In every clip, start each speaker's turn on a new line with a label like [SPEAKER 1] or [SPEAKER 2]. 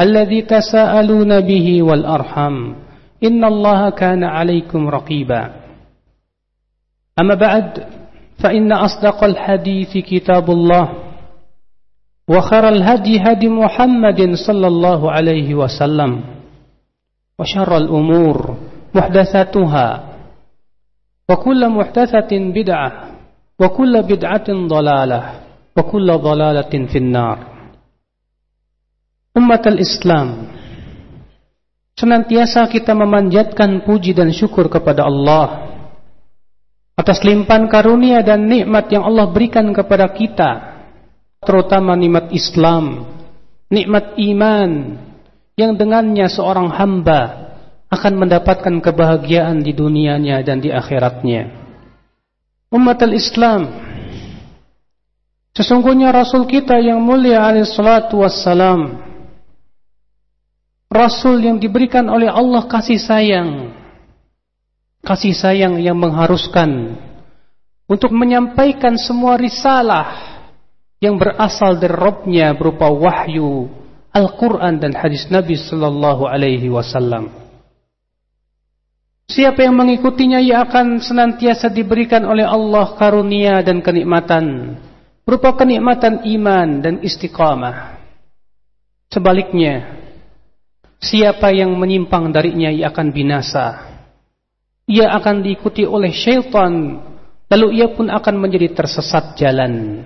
[SPEAKER 1] الذي تساءلون به والأرحم. إن الله كان عليكم رقيبا. أما بعد فإن أصدق الحديث كتاب الله وخر الهدي هدي محمد صلى الله عليه وسلم وشر الأمور محدثاتها وكل محدثة بدعة وكل بدعة ضلالة وكل ضلالة في النار. Umat al-Islam Senantiasa kita memanjatkan puji dan syukur kepada Allah Atas limpahan karunia dan nikmat yang Allah berikan kepada kita Terutama nikmat Islam Nikmat iman Yang dengannya seorang hamba Akan mendapatkan kebahagiaan di dunianya dan di akhiratnya. Umat al-Islam Sesungguhnya Rasul kita yang mulia alaihi salatu wassalam Rasul yang diberikan oleh Allah kasih sayang Kasih sayang yang mengharuskan Untuk menyampaikan semua risalah Yang berasal dari Robnya berupa wahyu Al-Quran dan hadis Nabi Sallallahu Alaihi Wasallam. Siapa yang mengikutinya ia akan senantiasa diberikan oleh Allah karunia dan kenikmatan berupa kenikmatan iman dan istiqamah. Sebaliknya, Siapa yang menyimpang darinya ia akan binasa. Ia akan diikuti oleh syaitan, lalu ia pun akan menjadi tersesat jalan.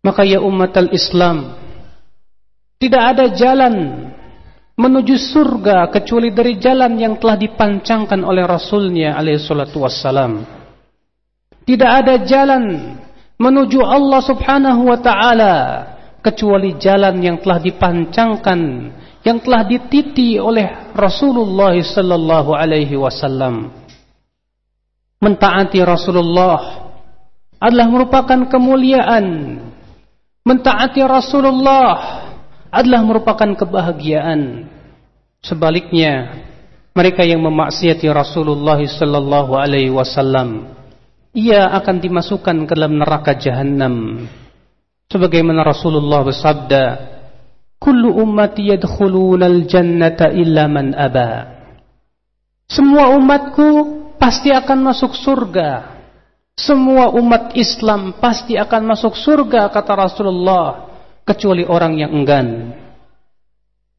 [SPEAKER 1] Maka ya umat al-Islam, tidak ada jalan menuju surga kecuali dari jalan yang telah dipancangkan oleh Rasulnya alaihi salatu wassalam. Tidak ada jalan menuju Allah subhanahu wa ta'ala kecuali jalan yang telah dipancangkan yang telah dititi oleh Rasulullah sallallahu alaihi wasallam. Mentaati Rasulullah adalah merupakan kemuliaan. Mentaati Rasulullah adalah merupakan kebahagiaan. Sebaliknya, mereka yang memaksiati Rasulullah sallallahu alaihi wasallam, ia akan dimasukkan ke dalam neraka jahanam. Sebagaimana Rasulullah bersabda, Kullu ummati yadkhulunal jannata illa man aba. Semua umatku pasti akan masuk surga. Semua umat Islam pasti akan masuk surga kata Rasulullah kecuali orang yang enggan.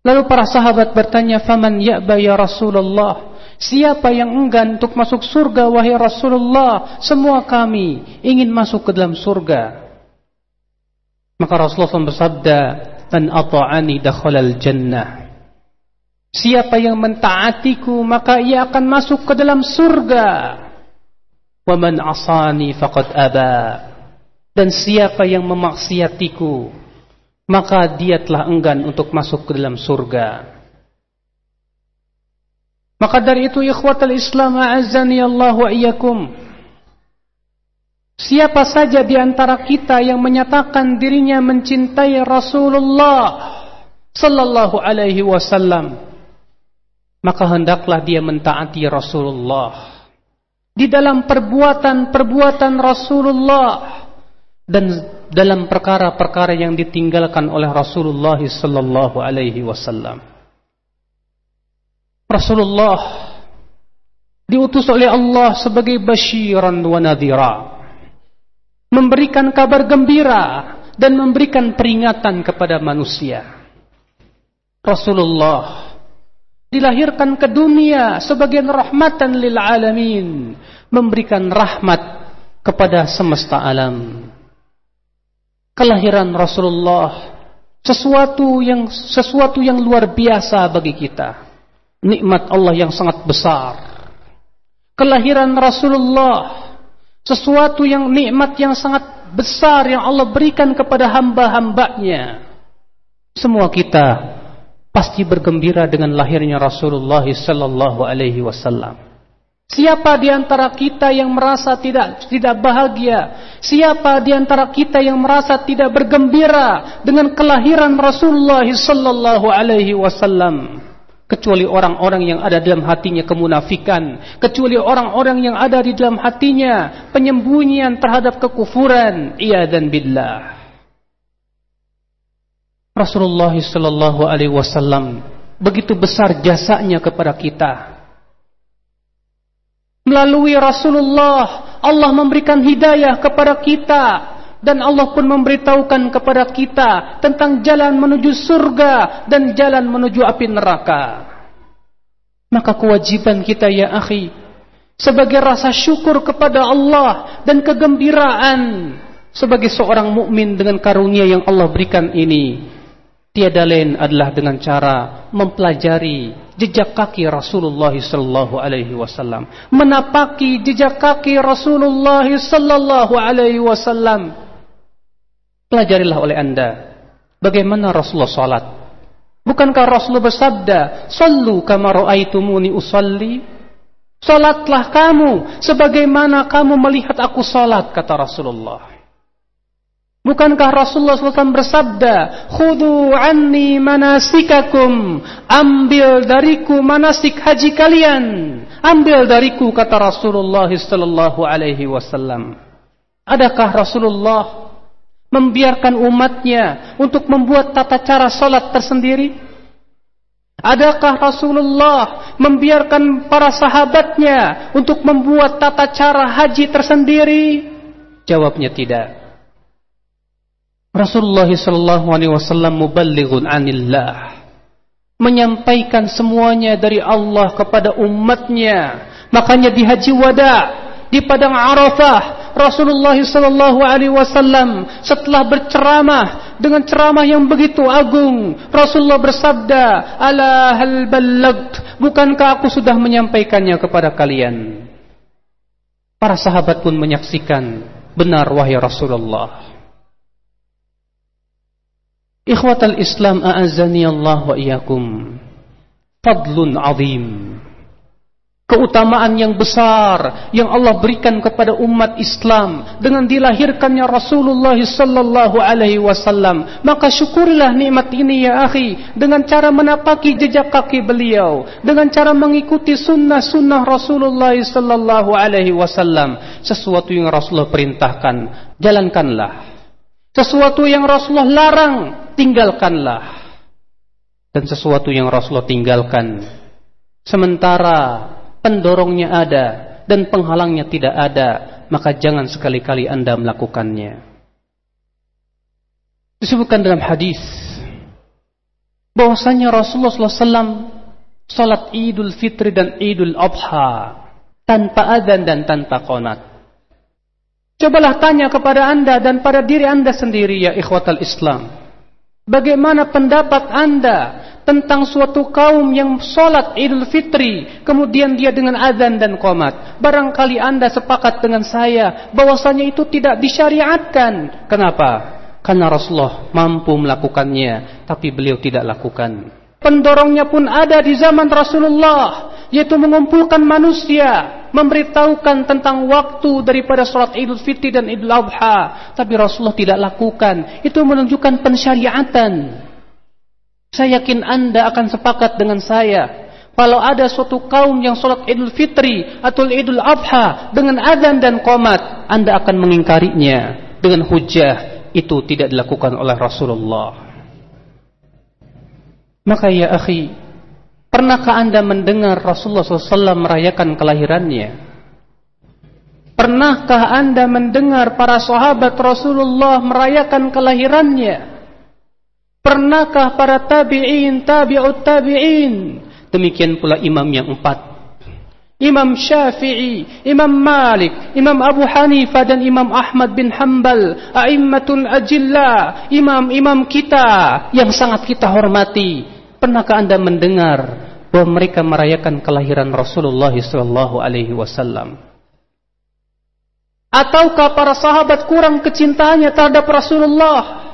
[SPEAKER 1] Lalu para sahabat bertanya, "Faman ya'ba ya Rasulullah?" Siapa yang enggan untuk masuk surga wahai Rasulullah? Semua kami ingin masuk ke dalam surga. Maka Rasulullah bersabda, man ata'ani dakhalal jannah. Siapa yang mentaatiku maka ia akan masuk ke dalam surga. Wa man asani faqad aba. Dan siapa yang memaksiatiku maka dia telah enggan untuk masuk ke dalam surga. Maka dari itu ikhwatal Islam a'azzani Allah wa iyyakum. Siapa saja di antara kita yang menyatakan dirinya mencintai Rasulullah sallallahu alaihi wasallam maka hendaklah dia mentaati Rasulullah di dalam perbuatan-perbuatan Rasulullah dan dalam perkara-perkara yang ditinggalkan oleh Rasulullah sallallahu alaihi wasallam. Rasulullah diutus oleh Allah sebagai basyiran wa nadhira memberikan kabar gembira dan memberikan peringatan kepada manusia. Rasulullah dilahirkan ke dunia sebagai rahmatan lil alamin, memberikan rahmat kepada semesta alam. Kelahiran Rasulullah sesuatu yang sesuatu yang luar biasa bagi kita. Nikmat Allah yang sangat besar. Kelahiran Rasulullah sesuatu yang nikmat yang sangat besar yang Allah berikan kepada hamba-hambanya. Semua kita pasti bergembira dengan lahirnya Rasulullah sallallahu alaihi wasallam. Siapa di antara kita yang merasa tidak tidak bahagia? Siapa di antara kita yang merasa tidak bergembira dengan kelahiran Rasulullah sallallahu alaihi wasallam? Kecuali orang-orang yang ada dalam hatinya kemunafikan, kecuali orang-orang yang ada di dalam hatinya penyembunyian terhadap kekufuran. Iya dan billah. Rasulullah sallallahu alaihi wasallam begitu besar jasanya kepada kita. Melalui Rasulullah Allah memberikan hidayah kepada kita dan Allah pun memberitahukan kepada kita tentang jalan menuju surga dan jalan menuju api neraka. Maka kewajiban kita ya akhi sebagai rasa syukur kepada Allah dan kegembiraan sebagai seorang mukmin dengan karunia yang Allah berikan ini tiada lain adalah dengan cara mempelajari jejak kaki Rasulullah sallallahu alaihi wasallam, menapaki jejak kaki Rasulullah sallallahu alaihi wasallam. Pelajarilah oleh Anda bagaimana Rasulullah salat. Bukankah Rasulullah bersabda, "Sallu kama raaitumuni usalli"? Salatlah kamu sebagaimana kamu melihat aku salat kata Rasulullah. Bukankah Rasulullah SAW bersabda, Khudu anni manasikakum, ambil dariku manasik haji kalian. Ambil dariku, kata Rasulullah SAW. Alaihi Wasallam. Adakah Rasulullah membiarkan umatnya untuk membuat tata cara solat tersendiri? Adakah Rasulullah membiarkan para sahabatnya untuk membuat tata cara haji tersendiri? Jawabnya tidak. Rasulullah sallallahu alaihi wasallam muballighun anillah menyampaikan semuanya dari Allah kepada umatnya makanya di haji wada di padang Arafah Rasulullah sallallahu alaihi wasallam setelah berceramah dengan ceramah yang begitu agung Rasulullah bersabda ala hal ballagt bukankah aku sudah menyampaikannya kepada kalian para sahabat pun menyaksikan benar wahai Rasulullah Ikhwatal Islam a'azzani Allah wa iyyakum. Fadlun azim. Keutamaan yang besar yang Allah berikan kepada umat Islam dengan dilahirkannya Rasulullah sallallahu alaihi wasallam. Maka syukurilah nikmat ini ya akhi dengan cara menapaki jejak kaki beliau, dengan cara mengikuti sunnah-sunnah Rasulullah sallallahu alaihi wasallam. Sesuatu yang Rasulullah perintahkan, jalankanlah. Sesuatu yang Rasulullah larang, tinggalkanlah. Dan sesuatu yang Rasulullah tinggalkan, sementara pendorongnya ada dan penghalangnya tidak ada, maka jangan sekali-kali Anda melakukannya. Disebutkan dalam hadis bahwasanya Rasulullah SAW salat Idul Fitri dan Idul Adha tanpa adzan dan tanpa qonat. Cobalah tanya kepada anda dan pada diri anda sendiri ya ikhwatal Islam. Bagaimana pendapat anda tentang suatu kaum yang sholat idul fitri. Kemudian dia dengan azan dan komat. Barangkali anda sepakat dengan saya bahwasanya itu tidak disyariatkan. Kenapa? Karena Rasulullah mampu melakukannya. Tapi beliau tidak lakukan. Pendorongnya pun ada di zaman Rasulullah. Yaitu mengumpulkan manusia memberitahukan tentang waktu daripada sholat Idul Fitri dan Idul Adha, tapi Rasulullah tidak lakukan. Itu menunjukkan pensyariatan. Saya yakin Anda akan sepakat dengan saya. Kalau ada suatu kaum yang sholat Idul Fitri atau Idul Adha dengan adzan dan qomat, Anda akan mengingkarinya dengan hujah itu tidak dilakukan oleh Rasulullah. Maka ya akhi, Pernahkah anda mendengar Rasulullah SAW merayakan kelahirannya? Pernahkah anda mendengar para sahabat Rasulullah merayakan kelahirannya? Pernahkah para tabi'in, tabi'ut tabi'in Demikian pula imam yang empat. Imam Syafi'i, Imam Malik, Imam Abu Hanifah dan Imam Ahmad bin Hanbal, a'immatul ajilla, imam-imam kita yang sangat kita hormati. Pernahkah Anda mendengar bahwa mereka merayakan kelahiran Rasulullah wasallam? Ataukah para sahabat kurang kecintaannya terhadap Rasulullah?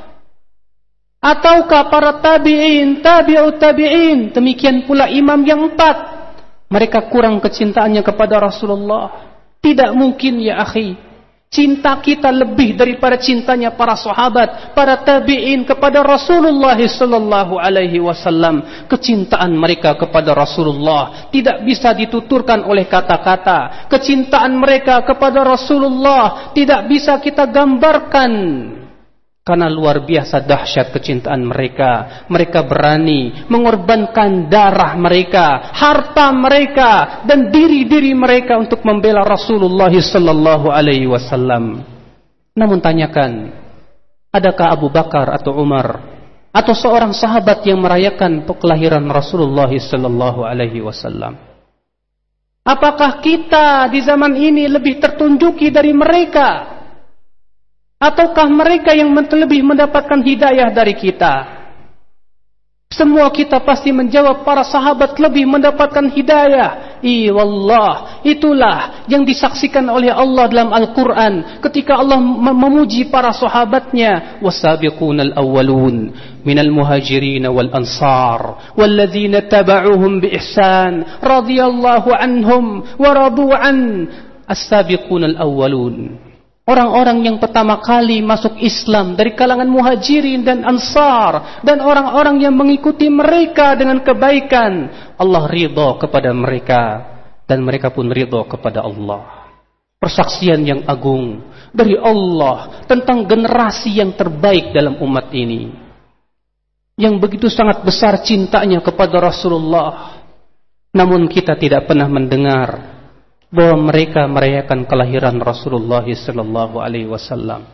[SPEAKER 1] Ataukah para tabi'in, tabi'ut tabi'in, demikian pula imam yang empat mereka kurang kecintaannya kepada Rasulullah. Tidak mungkin ya akhi. Cinta kita lebih daripada cintanya para sahabat, para tabi'in kepada Rasulullah sallallahu alaihi wasallam. Kecintaan mereka kepada Rasulullah tidak bisa dituturkan oleh kata-kata. Kecintaan mereka kepada Rasulullah tidak bisa kita gambarkan. Karena luar biasa dahsyat kecintaan mereka. Mereka berani mengorbankan darah mereka, harta mereka, dan diri-diri mereka untuk membela Rasulullah sallallahu alaihi wasallam. Namun tanyakan, adakah Abu Bakar atau Umar atau seorang sahabat yang merayakan kelahiran Rasulullah sallallahu alaihi wasallam? Apakah kita di zaman ini lebih tertunjuki dari mereka? Ataukah mereka yang lebih mendapatkan hidayah dari kita? Semua kita pasti menjawab para sahabat lebih mendapatkan hidayah. Wallah, itulah yang disaksikan oleh Allah dalam Al-Quran ketika Allah memuji para sahabatnya. Wasabiqun al-awwalun minal muhajirin wal ansar walladzina taba'uhum bi ihsan radhiyallahu anhum wa radu an as-sabiqun al-awwalun Orang-orang yang pertama kali masuk Islam dari kalangan muhajirin dan ansar dan orang-orang yang mengikuti mereka dengan kebaikan. Allah ridha kepada mereka dan mereka pun ridha kepada Allah. Persaksian yang agung dari Allah tentang generasi yang terbaik dalam umat ini. Yang begitu sangat besar cintanya kepada Rasulullah. Namun kita tidak pernah mendengar bahwa mereka merayakan kelahiran Rasulullah sallallahu alaihi wasallam.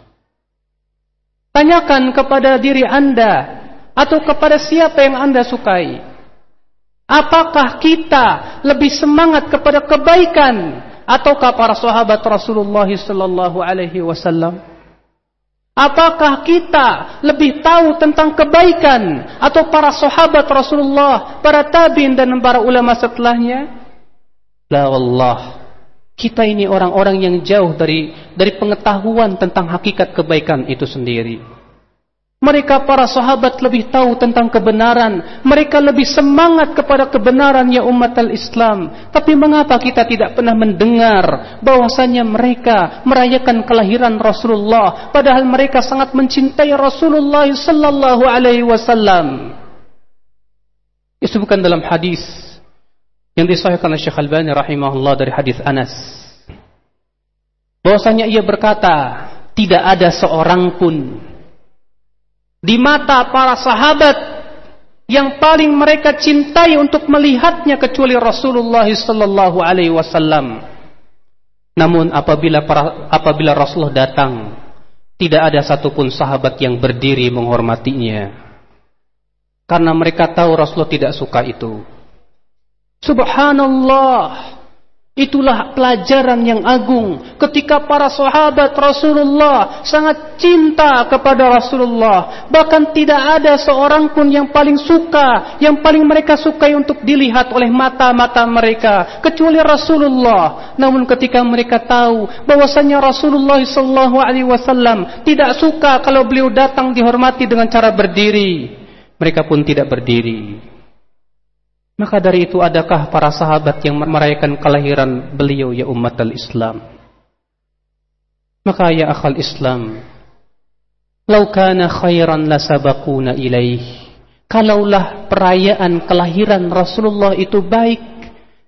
[SPEAKER 1] Tanyakan kepada diri Anda atau kepada siapa yang Anda sukai. Apakah kita lebih semangat kepada kebaikan ataukah para sahabat Rasulullah sallallahu alaihi wasallam? Apakah kita lebih tahu tentang kebaikan atau para sahabat Rasulullah, para tabi'in dan para ulama setelahnya? La wallah. Kita ini orang-orang yang jauh dari dari pengetahuan tentang hakikat kebaikan itu sendiri. Mereka para sahabat lebih tahu tentang kebenaran. Mereka lebih semangat kepada kebenaran ya umat al-Islam. Tapi mengapa kita tidak pernah mendengar bahwasanya mereka merayakan kelahiran Rasulullah padahal mereka sangat mencintai Rasulullah sallallahu alaihi wasallam. Disebutkan dalam hadis yang disahihkan oleh Syekh Albani rahimahullah dari hadis Anas. Bahwasanya ia berkata tidak ada seorang pun di mata para sahabat yang paling mereka cintai untuk melihatnya kecuali Rasulullah sallallahu alaihi wasallam. Namun apabila para, apabila Rasulullah datang tidak ada satupun sahabat yang berdiri menghormatinya. Karena mereka tahu Rasulullah tidak suka itu Subhanallah. Itulah pelajaran yang agung ketika para sahabat Rasulullah sangat cinta kepada Rasulullah. Bahkan tidak ada seorang pun yang paling suka, yang paling mereka sukai untuk dilihat oleh mata-mata mereka kecuali Rasulullah. Namun ketika mereka tahu bahwasanya Rasulullah sallallahu alaihi wasallam tidak suka kalau beliau datang dihormati dengan cara berdiri, mereka pun tidak berdiri. Maka dari itu adakah para sahabat yang merayakan kelahiran beliau ya umat al-Islam? Maka ya akal Islam, lau kana khairan lasabaquna ilaih. Kalaulah perayaan kelahiran Rasulullah itu baik,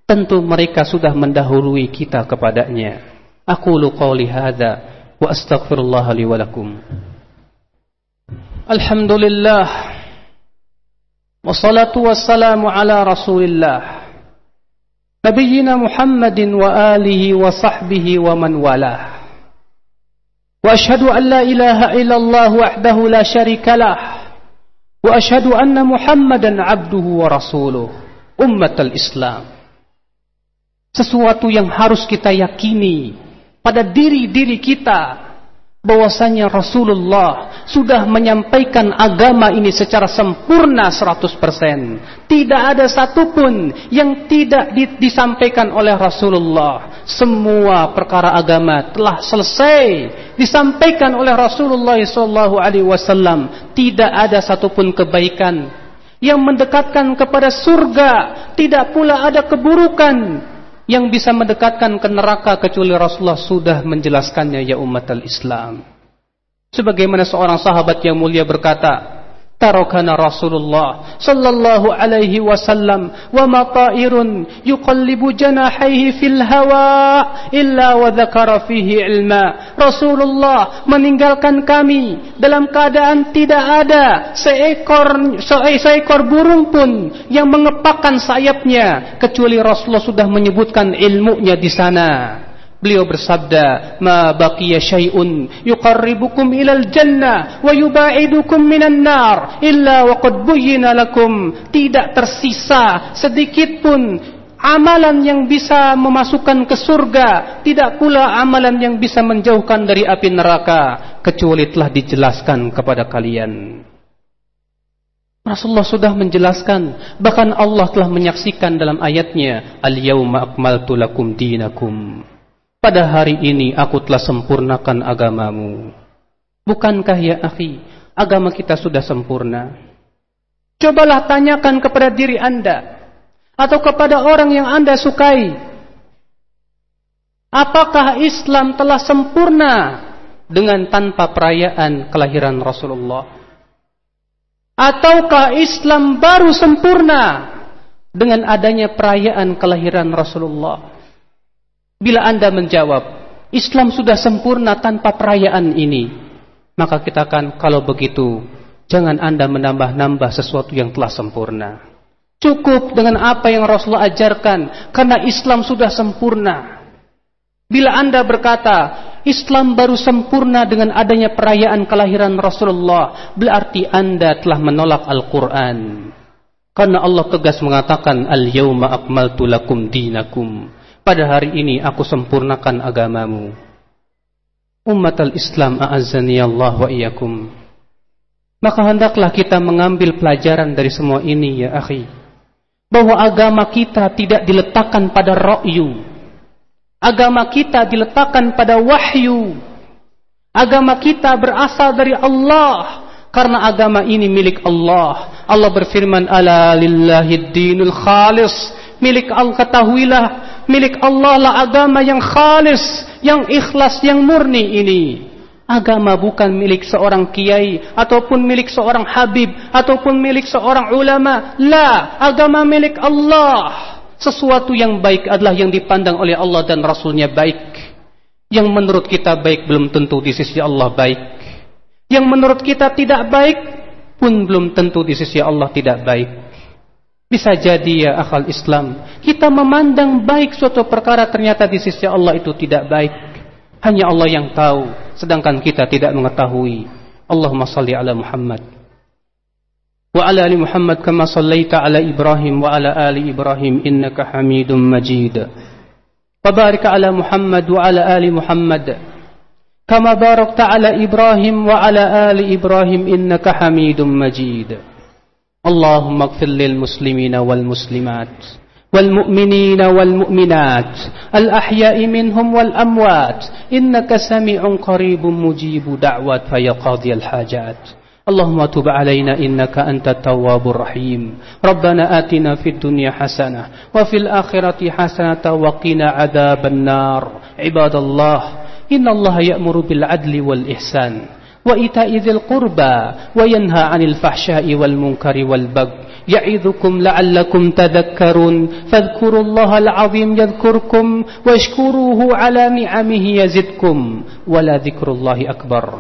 [SPEAKER 1] tentu mereka sudah mendahului kita kepadanya. Aku lu qawli wa astaghfirullah li wa lakum. Alhamdulillah wassalatu wassalamu ala rasulillah. Nabiyyina muhammadin wa alihi wa sahbihi wa man walah. Wa ashadu an la ilaha illallah wahdahu la sharika lah. Wa ashadu anna muhammadan abduhu wa rasuluh. Islam. Sesuatu yang harus kita yakini pada diri-diri kita bahwasanya Rasulullah sudah menyampaikan agama ini secara sempurna 100%. Tidak ada satupun yang tidak disampaikan oleh Rasulullah. Semua perkara agama telah selesai disampaikan oleh Rasulullah wasallam. Tidak ada satupun kebaikan yang mendekatkan kepada surga, tidak pula ada keburukan yang bisa mendekatkan ke neraka kecuali Rasulullah sudah menjelaskannya ya umat al-Islam. Sebagaimana seorang sahabat yang mulia berkata, tarakana Rasulullah sallallahu alaihi wasallam wa mata'irun yuqallibu janahaihi fil hawa illa wa dzakara fihi ilma. Rasulullah meninggalkan kami dalam keadaan tidak ada seekor seekor burung pun yang mengepakkan sayapnya kecuali Rasulullah sudah menyebutkan ilmunya di sana Beliau bersabda, "Ma baqiya syai'un yuqarribukum ilal jannah wa yubaidukum minan nar illa wa qad buyyina lakum." Tidak tersisa sedikit pun amalan yang bisa memasukkan ke surga, tidak pula amalan yang bisa menjauhkan dari api neraka kecuali telah dijelaskan kepada kalian. Rasulullah sudah menjelaskan, bahkan Allah telah menyaksikan dalam ayatnya, "Al-yauma akmaltu lakum dinakum." Pada hari ini aku telah sempurnakan agamamu. Bukankah ya akhi, agama kita sudah sempurna? Cobalah tanyakan kepada diri anda atau kepada orang yang anda sukai. Apakah Islam telah sempurna dengan tanpa perayaan kelahiran Rasulullah? Ataukah Islam baru sempurna dengan adanya perayaan kelahiran Rasulullah? Bila anda menjawab, Islam sudah sempurna tanpa perayaan ini, maka kita akan, kalau begitu, jangan anda menambah-nambah sesuatu yang telah sempurna. Cukup dengan apa yang Rasulullah ajarkan, karena Islam sudah sempurna. Bila anda berkata, Islam baru sempurna dengan adanya perayaan kelahiran Rasulullah, berarti anda telah menolak Al-Quran. Karena Allah tegas mengatakan, Al-yawma akmaltu lakum dinakum pada hari ini aku sempurnakan agamamu. Umat al-Islam a'azzani Allah wa iyakum. Maka hendaklah kita mengambil pelajaran dari semua ini ya akhi. Bahwa agama kita tidak diletakkan pada ra'yu. Agama kita diletakkan pada wahyu. Agama kita berasal dari Allah. Karena agama ini milik Allah. Allah berfirman, Ala lillahi dinul khalis. Milik Allah ketahuilah milik Allah lah agama yang khalis, yang ikhlas, yang murni ini. Agama bukan milik seorang kiai ataupun milik seorang habib ataupun milik seorang ulama. La, agama milik Allah. Sesuatu yang baik adalah yang dipandang oleh Allah dan Rasulnya baik. Yang menurut kita baik belum tentu di sisi Allah baik. Yang menurut kita tidak baik pun belum tentu di sisi Allah tidak baik. Bisa jadi ya akal Islam. Kita memandang baik suatu perkara Ternyata di sisi Allah itu tidak baik. Hanya Allah yang tahu Sedangkan kita tidak mengetahui. Allahumma salli ala Muhammad. Wa ala ali Muhammad Kama sallaita ala Ibrahim Wa ala ali Ibrahim Innaka hamidun majid. Wa ala Muhammad Wa ala ali Muhammad. Kama barakta ala Ibrahim Wa ala ali Ibrahim Innaka hamidun majid اللهم اغفر للمسلمين والمسلمات والمؤمنين والمؤمنات الأحياء منهم والأموات إنك سميع قريب مجيب دعوات فيا قاضي الحاجات اللهم تب علينا إنك أنت التواب الرحيم ربنا آتنا في الدنيا حسنة وفي الآخرة حسنة وقنا عذاب النار عباد الله إن الله يأمر بالعدل والإحسان وإيتاء ذي القربى وينهى عن الفحشاء والمنكر والبغي يعظكم لعلكم تذكرون فاذكروا الله العظيم يذكركم واشكروه على نعمه يزدكم ولا ذكر الله أكبر